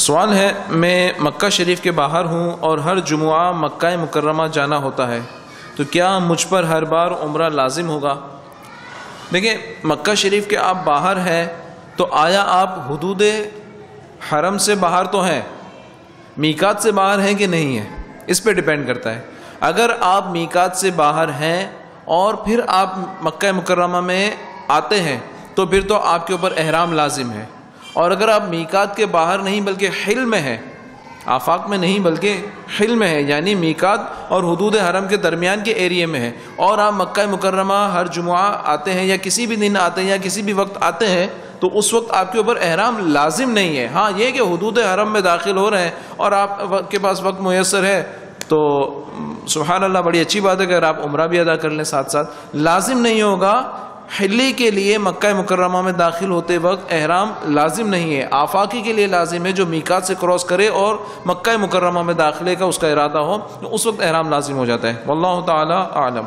سوال ہے، میں مکہ شریف کے باہر ہوں اور ہر جمعہ مکہ مکرمہ جانا ہوتا ہے، تو کیا مجھ پر ہر بار عمرہ لازم ہوگا؟ دیکھیں، مکہ شریف کے آپ باہر ہیں، تو آیا آپ حدود حرم سے باہر تو ہیں میکات سے باہر ہیں کہ نہیں ہیں؟ اس پہ ڈپینڈ کرتا ہے۔ اگر آپ میکات سے باہر ہیں اور پھر آپ مکہ مکرمہ میں آتے ہیں، تو پھر تو آپ کے اوپر احرام لازم ہے۔ اور اگر آپ میکات کے باہر نہیں بلکہ حل میں ہیں، آفاق میں نہیں بلکہ حل میں ہے یعنی میکات اور حدود حرم کے درمیان کے ایریے میں ہے اور آپ مکہ مکرمہ ہر جمعہ آتے ہیں یا کسی بھی دن آتے ہیں یا کسی بھی وقت آتے ہیں، تو اس وقت آپ کے اوپر احرام لازم نہیں ہے۔ ہاں یہ کہ حدود حرم میں داخل ہو رہے ہیں اور آپ کے پاس وقت میسر ہے، تو سبحان اللہ بڑی اچھی بات ہے کہ اگر آپ عمرہ بھی ادا کر لیں ساتھ ساتھ، لازم نہیں ہوگا حلی کے لیے مکہ مکرمہ میں داخل ہوتے وقت احرام لازم نہیں ہے۔ آفاقی کے لیے لازم ہے جو میکات سے کراس کرے اور مکہ مکرمہ میں داخلے کا اس کا ارادہ ہو اس وقت احرام لازم ہو جاتا ہے۔ واللہ تعالی عالم